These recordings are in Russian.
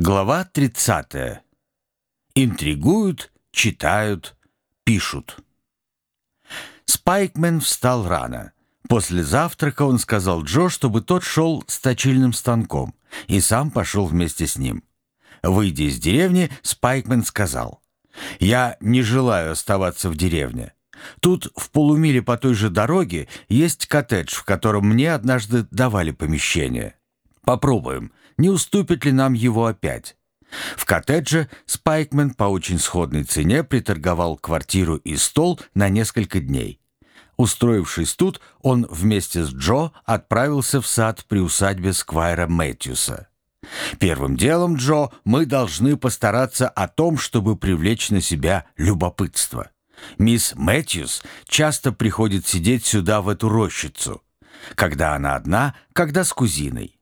Глава 30. Интригуют, читают, пишут. Спайкмен встал рано. После завтрака он сказал Джо, чтобы тот шел с точильным станком, и сам пошел вместе с ним. Выйдя из деревни, Спайкмен сказал, «Я не желаю оставаться в деревне. Тут в полумиле по той же дороге есть коттедж, в котором мне однажды давали помещение. Попробуем, не уступит ли нам его опять. В коттедже Спайкмен по очень сходной цене приторговал квартиру и стол на несколько дней. Устроившись тут, он вместе с Джо отправился в сад при усадьбе Сквайра Мэтьюса. Первым делом, Джо, мы должны постараться о том, чтобы привлечь на себя любопытство. Мисс Мэтьюс часто приходит сидеть сюда, в эту рощицу. Когда она одна, когда с кузиной.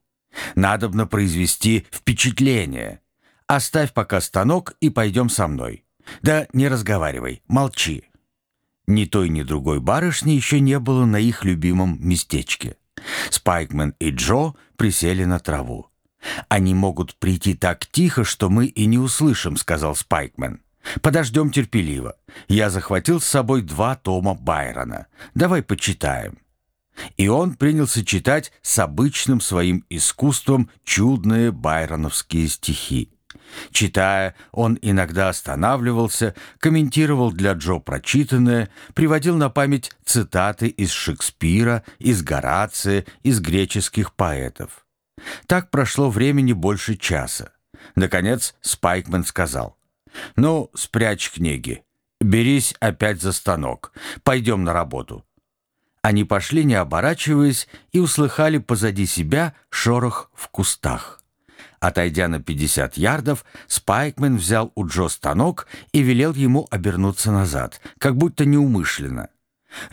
Надобно произвести впечатление. Оставь пока станок и пойдем со мной. Да не разговаривай, молчи. Ни той, ни другой барышни еще не было на их любимом местечке. Спайкмен и Джо присели на траву. «Они могут прийти так тихо, что мы и не услышим», — сказал Спайкмен. «Подождем терпеливо. Я захватил с собой два тома Байрона. Давай почитаем». И он принялся читать с обычным своим искусством чудные байроновские стихи. Читая, он иногда останавливался, комментировал для Джо прочитанное, приводил на память цитаты из Шекспира, из Горация, из греческих поэтов. Так прошло времени больше часа. Наконец Спайкман сказал, «Ну, спрячь книги. Берись опять за станок. Пойдем на работу. Они пошли, не оборачиваясь, и услыхали позади себя шорох в кустах. Отойдя на 50 ярдов, Спайкмен взял у Джо станок и велел ему обернуться назад, как будто неумышленно.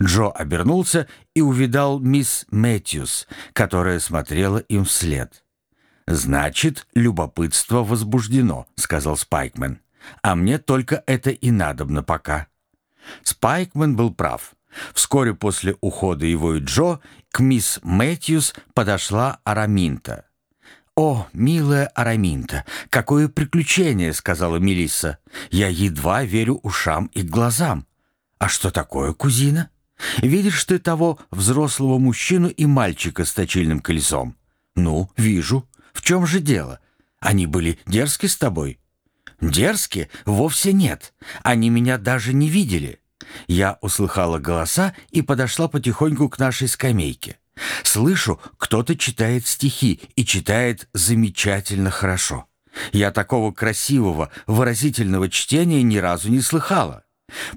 Джо обернулся и увидал мисс Мэтьюс, которая смотрела им вслед. «Значит, любопытство возбуждено», — сказал Спайкмен. «А мне только это и надобно пока». Спайкмен был прав. Вскоре после ухода его и Джо к мисс Мэтьюс подошла Араминта. «О, милая Араминта, какое приключение!» — сказала Мелисса. «Я едва верю ушам и глазам». «А что такое, кузина? Видишь ты того взрослого мужчину и мальчика с точильным колесом?» «Ну, вижу. В чем же дело? Они были дерзки с тобой?» «Дерзки? Вовсе нет. Они меня даже не видели». Я услыхала голоса и подошла потихоньку к нашей скамейке. Слышу, кто-то читает стихи и читает замечательно хорошо. Я такого красивого, выразительного чтения ни разу не слыхала.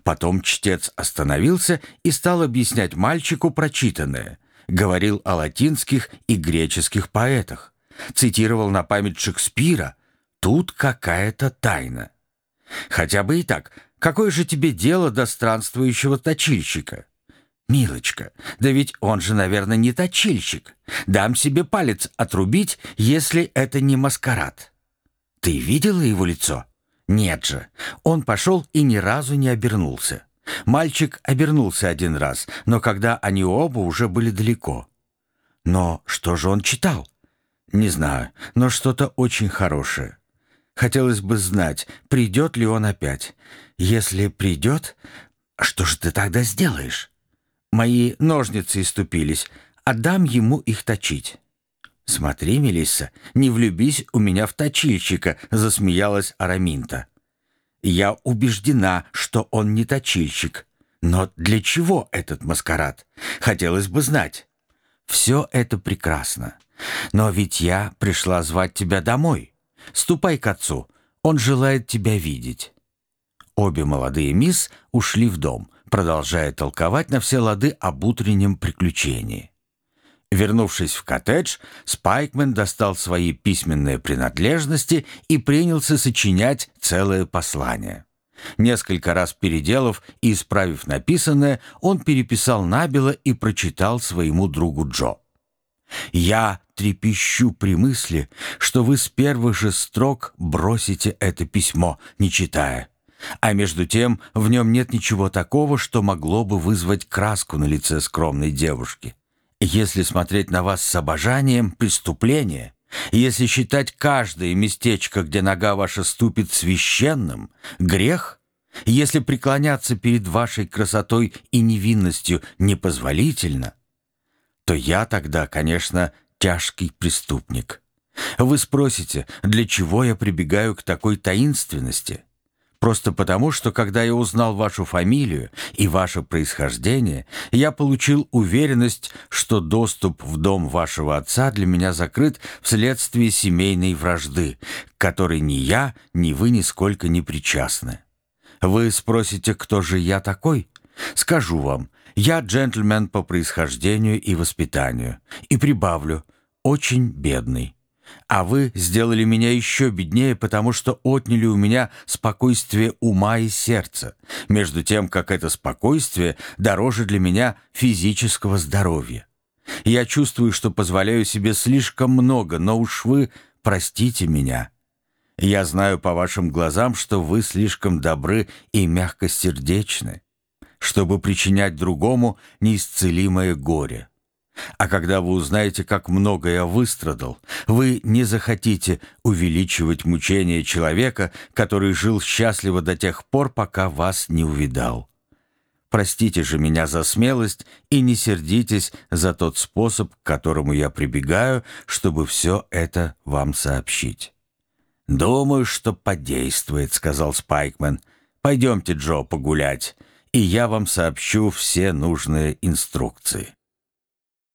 Потом чтец остановился и стал объяснять мальчику прочитанное. Говорил о латинских и греческих поэтах. Цитировал на память Шекспира. Тут какая-то тайна. Хотя бы и так, Какое же тебе дело до странствующего точильщика? Милочка, да ведь он же, наверное, не точильщик. Дам себе палец отрубить, если это не маскарад. Ты видела его лицо? Нет же. Он пошел и ни разу не обернулся. Мальчик обернулся один раз, но когда они оба уже были далеко. Но что же он читал? Не знаю, но что-то очень хорошее. Хотелось бы знать, придет ли он опять. Если придет, что же ты тогда сделаешь? Мои ножницы иступились, отдам ему их точить. «Смотри, Мелисса, не влюбись у меня в точильщика», — засмеялась Араминта. «Я убеждена, что он не точильщик. Но для чего этот маскарад? Хотелось бы знать». «Все это прекрасно. Но ведь я пришла звать тебя домой. Ступай к отцу, он желает тебя видеть». Обе молодые мисс ушли в дом, продолжая толковать на все лады об утреннем приключении. Вернувшись в коттедж, Спайкмен достал свои письменные принадлежности и принялся сочинять целое послание. Несколько раз переделав и исправив написанное, он переписал набело и прочитал своему другу Джо. «Я трепещу при мысли, что вы с первых же строк бросите это письмо, не читая. А между тем в нем нет ничего такого, что могло бы вызвать краску на лице скромной девушки. Если смотреть на вас с обожанием, преступление, Если считать каждое местечко, где нога ваша ступит священным, грех, если преклоняться перед вашей красотой и невинностью непозволительно, то я тогда, конечно, тяжкий преступник. Вы спросите, для чего я прибегаю к такой таинственности? Просто потому, что когда я узнал вашу фамилию и ваше происхождение, я получил уверенность, что доступ в дом вашего отца для меня закрыт вследствие семейной вражды, которой ни я, ни вы нисколько не причастны. Вы спросите, кто же я такой? Скажу вам, я джентльмен по происхождению и воспитанию. И прибавлю, очень бедный. А вы сделали меня еще беднее, потому что отняли у меня спокойствие ума и сердца, между тем, как это спокойствие дороже для меня физического здоровья. Я чувствую, что позволяю себе слишком много, но уж вы простите меня. Я знаю по вашим глазам, что вы слишком добры и мягкосердечны, чтобы причинять другому неисцелимое горе. А когда вы узнаете, как много я выстрадал, вы не захотите увеличивать мучения человека, который жил счастливо до тех пор, пока вас не увидал. Простите же меня за смелость и не сердитесь за тот способ, к которому я прибегаю, чтобы все это вам сообщить. «Думаю, что подействует», — сказал Спайкмен. «Пойдемте, Джо, погулять, и я вам сообщу все нужные инструкции».